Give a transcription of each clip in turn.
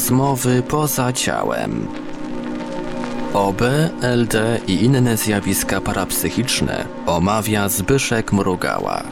Rozmowy poza ciałem. OB, LD i inne zjawiska parapsychiczne omawia Zbyszek Mrugała.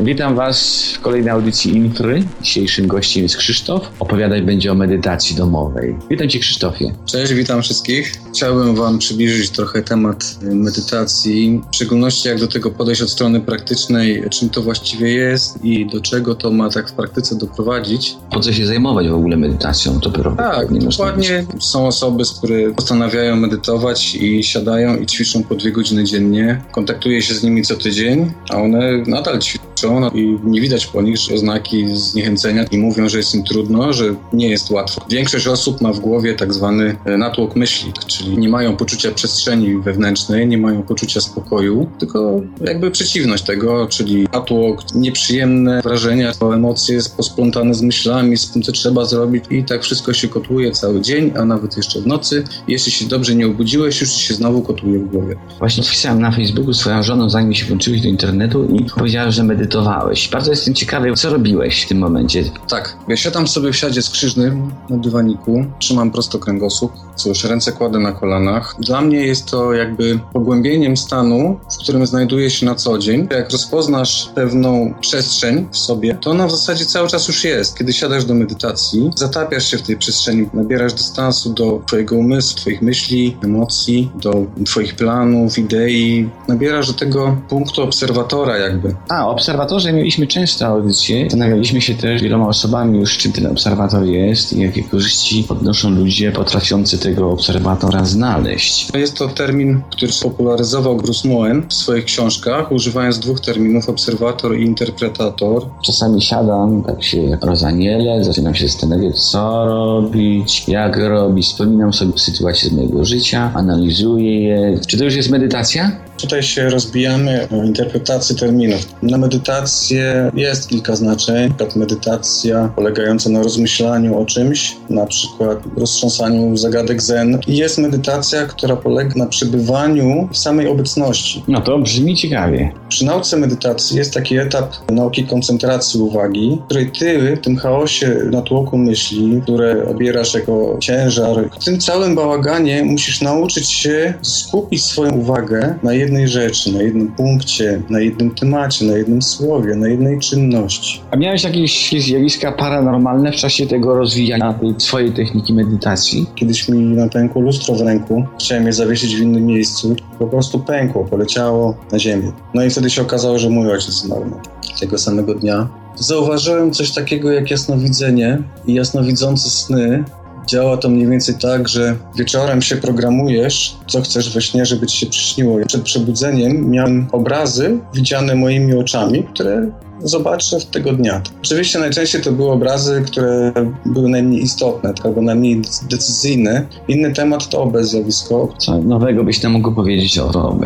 Witam Was w kolejnej audycji Infry. Dzisiejszym gościem jest Krzysztof. Opowiadać będzie o medytacji domowej. Witam Cię Krzysztofie. Cześć, witam wszystkich. Chciałbym Wam przybliżyć trochę temat medytacji, w szczególności jak do tego podejść od strony praktycznej, czym to właściwie jest i do czego to ma tak w praktyce doprowadzić. Po co się zajmować w ogóle medytacją? Dopiero tak, dokładnie. Są osoby, które postanawiają medytować i siadają i ćwiczą po dwie godziny dziennie. Kontaktuję się z nimi co tydzień, a one nadal ćwiczą i nie widać po nich oznaki zniechęcenia i mówią, że jest im trudno, że nie jest łatwo. Większość osób ma w głowie tak zwany e, natłok myśli, czyli nie mają poczucia przestrzeni wewnętrznej, nie mają poczucia spokoju, tylko jakby przeciwność tego, czyli natłok, nieprzyjemne wrażenia, emocje posplątane z myślami, z tym, co trzeba zrobić i tak wszystko się kotłuje cały dzień, a nawet jeszcze w nocy. Jeśli się dobrze nie obudziłeś, już się znowu kotłuje w głowie. Właśnie wpisałem na Facebooku swoją żoną, zanim się włączyłeś do internetu i powiedziała, że medytowałeś. Bardzo jestem ciekawy, co robiłeś w tym momencie. Tak, ja siadam sobie w siadzie skrzyżnym na dywaniku, trzymam prosto kręgosłup, cóż, ręce kładę na kolanach. Dla mnie jest to jakby pogłębieniem stanu, w którym znajduję się na co dzień. Jak rozpoznasz pewną przestrzeń w sobie, to ona w zasadzie cały czas już jest. Kiedy siadasz do medytacji, zatapiasz się w tej przestrzeni, nabierasz dystansu do twojego umysłu, twoich myśli, emocji, do twoich planów, idei. Nabierasz do tego punktu obserwatora jakby. A, obserwator obserwatorze mieliśmy często audycje. Zastanawialiśmy się też wieloma osobami już, czym ten obserwator jest i jakie korzyści odnoszą ludzie potrafiący tego obserwatora znaleźć. Jest to termin, który popularyzował Bruce Moen w swoich książkach, używając dwóch terminów, obserwator i interpretator. Czasami siadam, tak się rozanielę, zaczynam się zastanawiać, co robić, jak robić, wspominam sobie sytuację z mojego życia, analizuję je. Czy to już jest medytacja? Tutaj się rozbijamy o interpretację terminów. Na medytację jest kilka znaczeń. Na przykład medytacja polegająca na rozmyślaniu o czymś, na przykład roztrząsaniu zagadek zen. I jest medytacja, która polega na przebywaniu w samej obecności. No to brzmi ciekawie. Przy nauce medytacji jest taki etap nauki koncentracji uwagi, w której ty w tym chaosie natłoku myśli, które obierasz jako ciężar, w tym całym bałaganie musisz nauczyć się skupić swoją uwagę na jednym jednej rzeczy, na jednym punkcie, na jednym temacie, na jednym słowie, na jednej czynności. A miałeś jakieś zjawiska paranormalne w czasie tego rozwijania tej swojej techniki medytacji? Kiedyś mi napękło lustro w ręku, chciałem je zawiesić w innym miejscu, po prostu pękło, poleciało na ziemię. No i wtedy się okazało, że mój ojciec zmarł tego samego dnia. Zauważyłem coś takiego jak jasnowidzenie i jasnowidzące sny, Działa to mniej więcej tak, że wieczorem się programujesz, co chcesz we śnie, żeby ci się przyśniło. Przed przebudzeniem miałem obrazy widziane moimi oczami, które zobaczę w tego dnia. Oczywiście najczęściej to były obrazy, które były najmniej istotne, albo najmniej decyzyjne. Inny temat to OB zjawisko. Co nowego byś nam mógł powiedzieć o OB?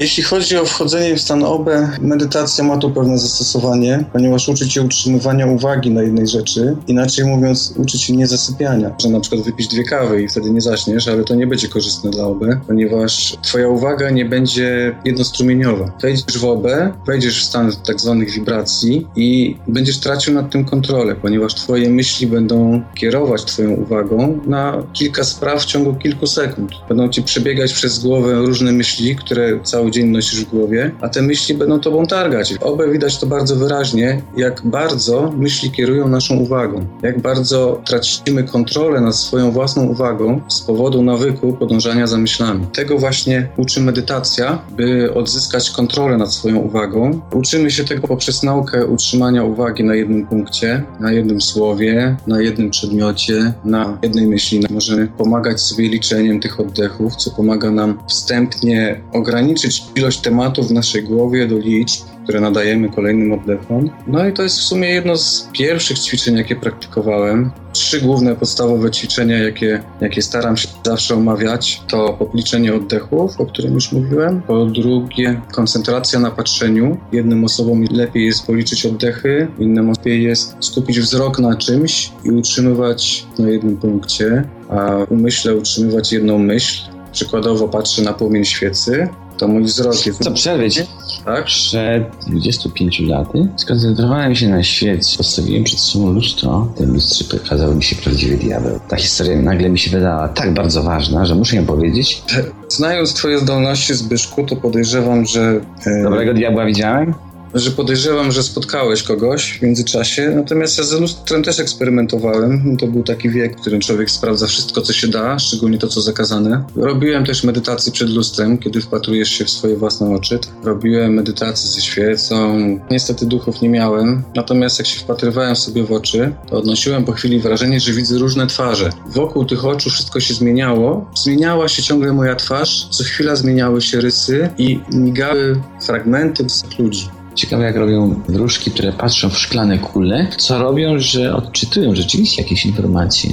Jeśli chodzi o wchodzenie w stan OB, medytacja ma tu pewne zastosowanie, ponieważ uczy cię utrzymywania uwagi na jednej rzeczy, inaczej mówiąc, uczy cię niezasypiania, że na przykład wypić dwie kawy i wtedy nie zaśniesz, ale to nie będzie korzystne dla OB, ponieważ twoja uwaga nie będzie jednostrumieniowa. Wejdziesz w OB, wejdziesz w stan tak zwanych wibracji i będziesz tracił nad tym kontrolę, ponieważ twoje myśli będą kierować twoją uwagą na kilka spraw w ciągu kilku sekund. Będą ci przebiegać przez głowę różne myśli, które cały dzień nosisz w głowie, a te myśli będą tobą targać. Obę widać to bardzo wyraźnie, jak bardzo myśli kierują naszą uwagą, jak bardzo tracimy kontrolę nad swoją własną uwagą z powodu nawyku podążania za myślami. Tego właśnie uczy medytacja, by odzyskać kontrolę nad swoją uwagą. Uczymy się tego poprzez naukę utrzymania uwagi na jednym punkcie, na jednym słowie, na jednym przedmiocie, na jednej myśli. Możemy pomagać sobie liczeniem tych oddechów, co pomaga nam wstępnie ograniczyć ilość tematów w naszej głowie do liczb, które nadajemy kolejnym oddechom. No i to jest w sumie jedno z pierwszych ćwiczeń, jakie praktykowałem. Trzy główne podstawowe ćwiczenia, jakie, jakie staram się zawsze omawiać, to popliczenie oddechów, o którym już mówiłem. Po drugie, koncentracja na patrzeniu. Jednym osobom lepiej jest policzyć oddechy, innym lepiej jest skupić wzrok na czymś i utrzymywać na jednym punkcie, a umyśle utrzymywać jedną myśl. Przykładowo patrzę na płomień świecy, to mój wzrok jest... Co przerwę ci? Tak? Przed 25 laty skoncentrowałem się na świecie. Postawiłem przed sobą lustro. Ten lustrze pokazał mi się prawdziwy diabeł. Ta historia nagle mi się wydała tak bardzo ważna, że muszę ją powiedzieć. Znając twoje zdolności, Zbyszku, to podejrzewam, że... e, Dobrego diabła widziałem? Że podejrzewam, że spotkałeś kogoś w międzyczasie. Natomiast ja z lustrem też eksperymentowałem. To był taki wiek, w którym człowiek sprawdza wszystko, co się da, szczególnie to, co zakazane. Robiłem też medytację przed lustrem, kiedy wpatrujesz się w swoje własne oczy. Robiłem medytację ze świecą. Niestety duchów nie miałem. Natomiast jak się wpatrywałem sobie w oczy, to odnosiłem po chwili wrażenie, że widzę różne twarze. Wokół tych oczu wszystko się zmieniało. Zmieniała się ciągle moja twarz. Co chwila zmieniały się rysy i migały fragmenty ludzi. Ciekawe, jak robią wróżki, które patrzą w szklane kule, co robią, że odczytują rzeczywiście jakieś informacje.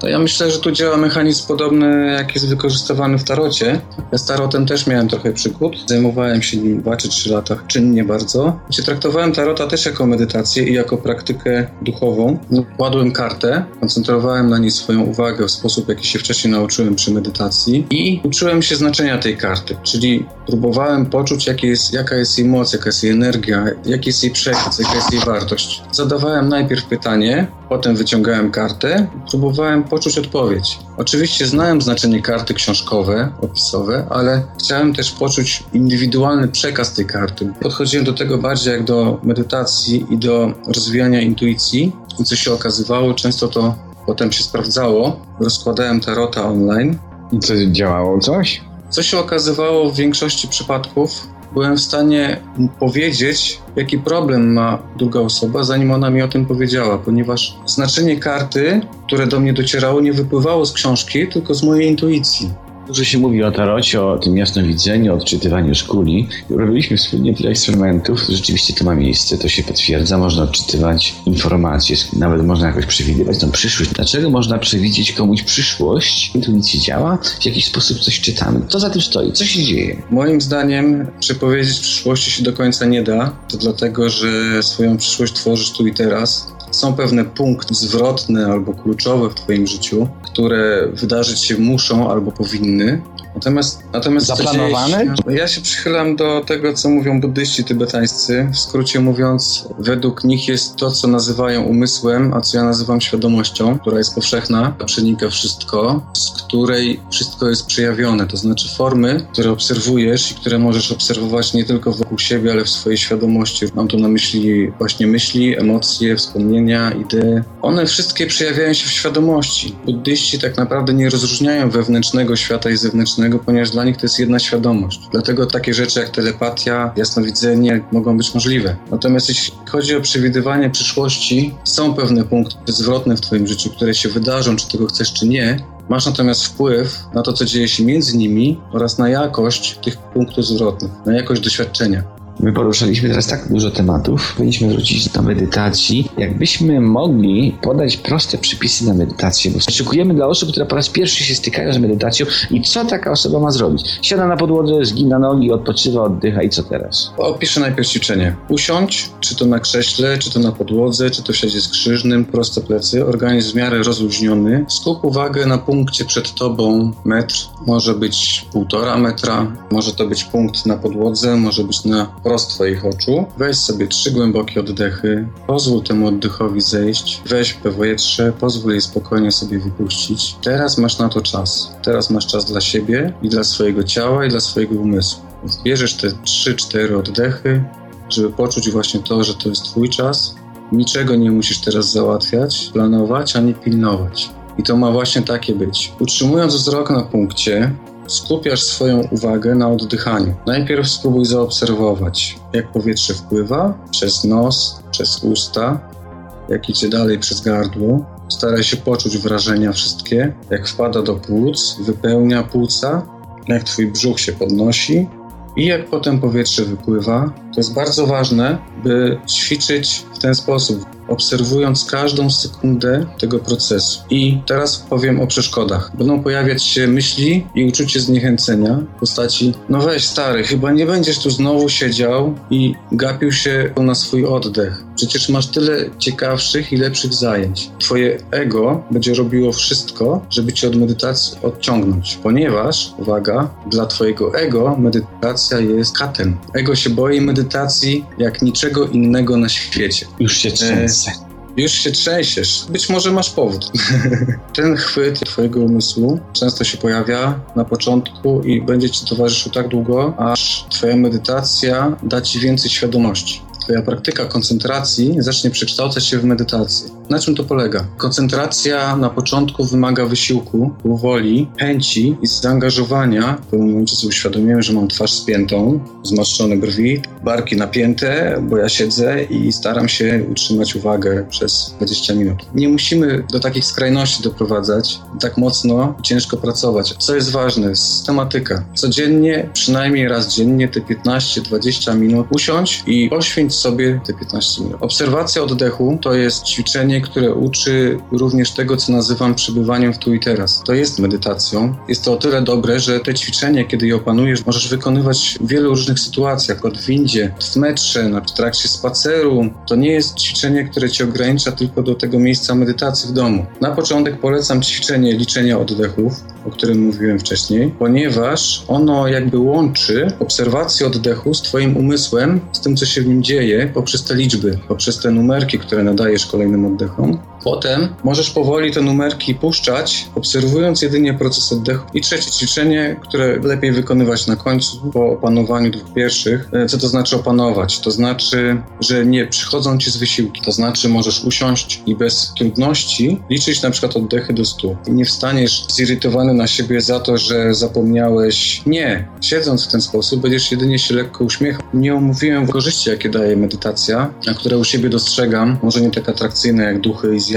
To ja myślę, że tu działa mechanizm podobny, jak jest wykorzystywany w tarocie. Ja z tarotem też miałem trochę przygód. Zajmowałem się nim 2 czy 3 lata, czynnie bardzo. Gdzie traktowałem tarota też jako medytację i jako praktykę duchową. Kładłem kartę, koncentrowałem na niej swoją uwagę w sposób, jaki się wcześniej nauczyłem przy medytacji i uczyłem się znaczenia tej karty, czyli próbowałem poczuć, jest, jaka jest jej moc, jaka jest jej energia, jaki jest jej przekaz, jaka jest jej wartość. Zadawałem najpierw pytanie, potem wyciągałem kartę i próbowałem poczuć odpowiedź. Oczywiście znałem znaczenie karty książkowe, opisowe, ale chciałem też poczuć indywidualny przekaz tej karty. Podchodziłem do tego bardziej jak do medytacji i do rozwijania intuicji. I co się okazywało, często to potem się sprawdzało. Rozkładałem tarota online. I co, działało coś? Co się okazywało w większości przypadków, byłem w stanie powiedzieć, jaki problem ma druga osoba, zanim ona mi o tym powiedziała, ponieważ znaczenie karty, które do mnie docierało, nie wypływało z książki, tylko z mojej intuicji. Dużo się mówi o tarocie, o tym jasnowidzeniu, o odczytywaniu szkuli. Robiliśmy wspólnie tyle eksperymentów. Rzeczywiście to ma miejsce, to się potwierdza. Można odczytywać informacje, nawet można jakoś przewidywać tą przyszłość. Dlaczego można przewidzieć komuś przyszłość? Intuicja działa, w jakiś sposób coś czytamy. Co za tym stoi? Co się dzieje? Moim zdaniem przepowiedzieć przyszłości się do końca nie da. To dlatego, że swoją przyszłość tworzysz tu i teraz. Są pewne punkty zwrotne albo kluczowe w Twoim życiu, które wydarzyć się muszą albo powinny. Natomiast, natomiast Się, ja się przychylam do tego, co mówią buddyści tybetańscy. W skrócie mówiąc, według nich jest to, co nazywają umysłem, a co ja nazywam świadomością, która jest powszechna, przenika wszystko, z której wszystko jest przejawione. To znaczy formy, które obserwujesz i które możesz obserwować nie tylko wokół siebie, ale w swojej świadomości. Mam tu na myśli właśnie myśli, emocje, wspomnienia, idee. One wszystkie przejawiają się w świadomości. Buddyści tak naprawdę nie rozróżniają wewnętrznego świata i zewnętrznego, ponieważ dla nich to jest jedna świadomość. Dlatego takie rzeczy jak telepatia, jasnowidzenie mogą być możliwe. Natomiast jeśli chodzi o przewidywanie przyszłości, są pewne punkty zwrotne w Twoim życiu, które się wydarzą, czy tego chcesz, czy nie. Masz natomiast wpływ na to, co dzieje się między nimi oraz na jakość tych punktów zwrotnych, na jakość doświadczenia. My poruszaliśmy teraz tak dużo tematów, powinniśmy wrócić do medytacji. Jakbyśmy mogli podać proste przypisy na medytację, bo szykujemy dla osób, które po raz pierwszy się stykają z medytacją i co taka osoba ma zrobić? Siada na podłodze, zgina nogi, odpoczywa, oddycha i co teraz? Opiszę najpierw ćwiczenie. Usiądź, czy to na krześle, czy to na podłodze, czy to w siadzie skrzyżnym, proste plecy, organizm w miarę rozluźniony. Skup uwagę na punkcie przed tobą metr, może być półtora metra, może to być punkt na podłodze, może być na wprost Twoich oczu. Weź sobie trzy głębokie oddechy, pozwól temu oddechowi zejść, weź powietrze, pozwól jej spokojnie sobie wypuścić. Teraz masz na to czas. Teraz masz czas dla siebie i dla swojego ciała i dla swojego umysłu. Więc bierzesz te trzy, cztery oddechy, żeby poczuć właśnie to, że to jest Twój czas. Niczego nie musisz teraz załatwiać, planować ani pilnować. I to ma właśnie takie być. Utrzymując wzrok na punkcie, skupiasz swoją uwagę na oddychaniu. Najpierw spróbuj zaobserwować, jak powietrze wpływa przez nos, przez usta, jak idzie dalej przez gardło. Staraj się poczuć wrażenia wszystkie, jak wpada do płuc, wypełnia płuca, jak twój brzuch się podnosi i jak potem powietrze wypływa. To jest bardzo ważne, by ćwiczyć w ten sposób. Obserwując każdą sekundę tego procesu. I teraz powiem o przeszkodach. Będą pojawiać się myśli i uczucie zniechęcenia w postaci no weź stary, chyba nie będziesz tu znowu siedział i gapił się na swój oddech. Przecież masz tyle ciekawszych i lepszych zajęć. Twoje ego będzie robiło wszystko, żeby cię od medytacji odciągnąć, ponieważ, uwaga, dla twojego ego medytacja jest katem. Ego się boi medytacji jak niczego innego na świecie. Już się trzęsę. Już się trzęsiesz. Być może masz powód. Ten chwyt twojego umysłu często się pojawia na początku i będzie ci towarzyszył tak długo, aż twoja medytacja da ci więcej świadomości. Twoja praktyka koncentracji zacznie przekształcać się w medytację. Na czym to polega? Koncentracja na początku wymaga wysiłku, woli, chęci i zaangażowania. W pewnym momencie sobie uświadomiłem, że mam twarz spiętą, zmarszczone brwi, barki napięte, bo ja siedzę i staram się utrzymać uwagę przez 20 minut. Nie musimy do takich skrajności doprowadzać, tak mocno ciężko pracować. Co jest ważne? Systematyka. Codziennie, przynajmniej raz dziennie, te 15-20 minut usiądź i poświęć sobie te 15 minut. Obserwacja oddechu to jest ćwiczenie, które uczy również tego, co nazywam przebywaniem w tu i teraz. To jest medytacją. Jest to o tyle dobre, że te ćwiczenie, kiedy je opanujesz, możesz wykonywać w wielu różnych sytuacjach, od windzie, w metrze, w trakcie spaceru. To nie jest ćwiczenie, które cię ogranicza tylko do tego miejsca medytacji w domu. Na początek polecam ćwiczenie liczenia oddechów, o którym mówiłem wcześniej, ponieważ ono jakby łączy obserwację oddechu z twoim umysłem, z tym, co się w nim dzieje, poprzez te liczby, poprzez te numerki, które nadajesz kolejnym oddechom. Potem możesz powoli te numerki puszczać, obserwując jedynie proces oddechu. I trzecie ćwiczenie, które lepiej wykonywać na końcu, po opanowaniu dwóch pierwszych. E, Co to znaczy opanować? To znaczy, że nie przychodzą ci z wysiłki. To znaczy, możesz usiąść i bez trudności liczyć na przykład oddechy do 100. I nie wstaniesz zirytowany na siebie za to, że zapomniałeś. Nie. Siedząc w ten sposób, będziesz jedynie się lekko uśmiechał. Nie omówiłem korzyści, jakie daje medytacja, a które u siebie dostrzegam. Może nie tak atrakcyjne jak duchy i zjawy.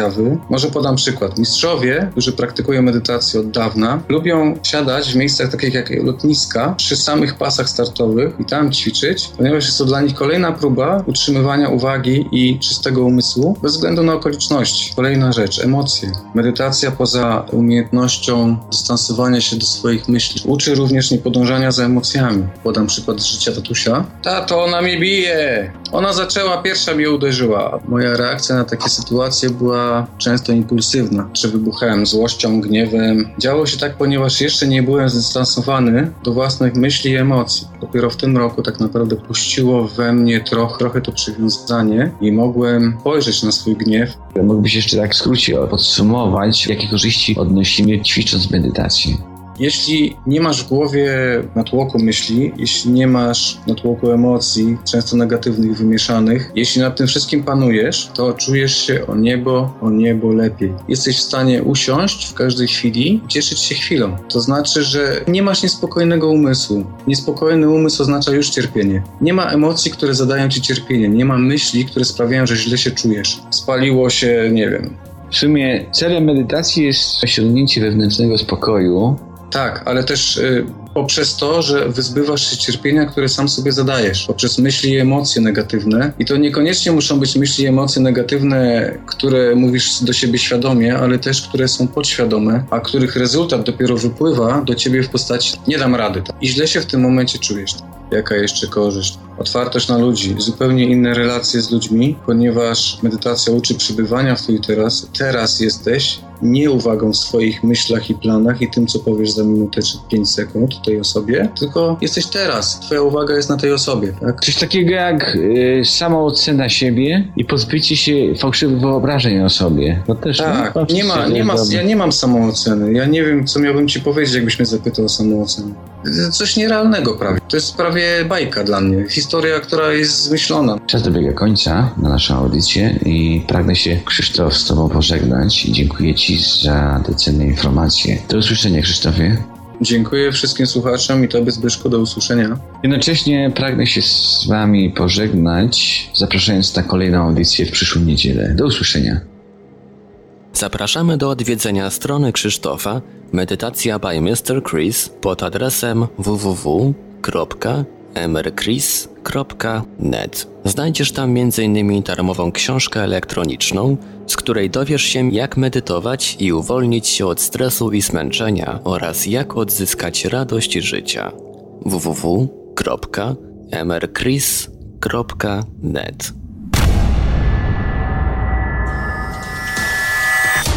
Może podam przykład. Mistrzowie, którzy praktykują medytację od dawna, lubią siadać w miejscach takich jak lotniska, przy samych pasach startowych i tam ćwiczyć, ponieważ jest to dla nich kolejna próba utrzymywania uwagi i czystego umysłu bez względu na okoliczności. Kolejna rzecz, emocje. Medytacja poza umiejętnością dystansowania się do swoich myśli uczy również niepodążania za emocjami. Podam przykład z życia tatusia. Tato, ona mnie bije! Ona zaczęła, pierwsza mnie uderzyła. Moja reakcja na takie sytuacje była często impulsywna. Czy wybuchałem złością, gniewem. Działo się tak, ponieważ jeszcze nie byłem zdystansowany do własnych myśli i emocji. Dopiero w tym roku tak naprawdę puściło we mnie trochę, trochę to przywiązanie i mogłem spojrzeć na swój gniew. Mógłbyś jeszcze tak w skrócie podsumować, jakie korzyści odnosimy ćwicząc medytację? Jeśli nie masz w głowie natłoku myśli, jeśli nie masz natłoku emocji, często negatywnych, wymieszanych, jeśli nad tym wszystkim panujesz, to czujesz się o niebo, o niebo lepiej. Jesteś w stanie usiąść w każdej chwili cieszyć się chwilą. To znaczy, że nie masz niespokojnego umysłu. Niespokojny umysł oznacza już cierpienie. Nie ma emocji, które zadają ci cierpienie. Nie ma myśli, które sprawiają, że źle się czujesz. Spaliło się, nie wiem, W sumie celem medytacji jest osiągnięcie wewnętrznego spokoju. Tak, ale też y, poprzez to, że wyzbywasz się cierpienia, które sam sobie zadajesz, poprzez myśli i emocje negatywne. I to niekoniecznie muszą być myśli i emocje negatywne, które mówisz do siebie świadomie, ale też które są podświadome, a których rezultat dopiero wypływa do ciebie w postaci nie dam rady. I źle się w tym momencie czujesz. Jaka jeszcze korzyść? Otwartość na ludzi, zupełnie inne relacje z ludźmi, ponieważ medytacja uczy przebywania w tu i teraz. Teraz jesteś nie uwagą w swoich myślach i planach i tym, co powiesz za minutę czy 5 sekund tej osobie, tylko jesteś teraz. Twoja uwaga jest na tej osobie, tak? Coś takiego jak y, samoocena siebie i pozbycie się fałszywych wyobrażeń o sobie. To też Tak, no, nie ma, nie ma, ja nie mam samooceny. Ja nie wiem, co miałbym ci powiedzieć, jakbyś mnie zapytał o samoocenę. Coś nierealnego prawie. To jest prawie bajka dla mnie. Historia, która jest zmyślona. Czas dobiega końca na naszą audycję i pragnę się Krzysztof z Tobą pożegnać i dziękuję Ci za te cenne informacje. Do usłyszenia Krzysztofie. Dziękuję wszystkim słuchaczom i Tobie Zbyszku, do usłyszenia. Jednocześnie pragnę się z Wami pożegnać, zapraszając na kolejną audycję w przyszłą niedzielę. Do usłyszenia. Zapraszamy do odwiedzenia strony Krzysztofa Medytacja by Mr. Chris pod adresem www.mrchris.net. Znajdziesz tam m.in. darmową książkę elektroniczną, z której dowiesz się jak medytować i uwolnić się od stresu i zmęczenia oraz jak odzyskać radość życia. www.mrchris.net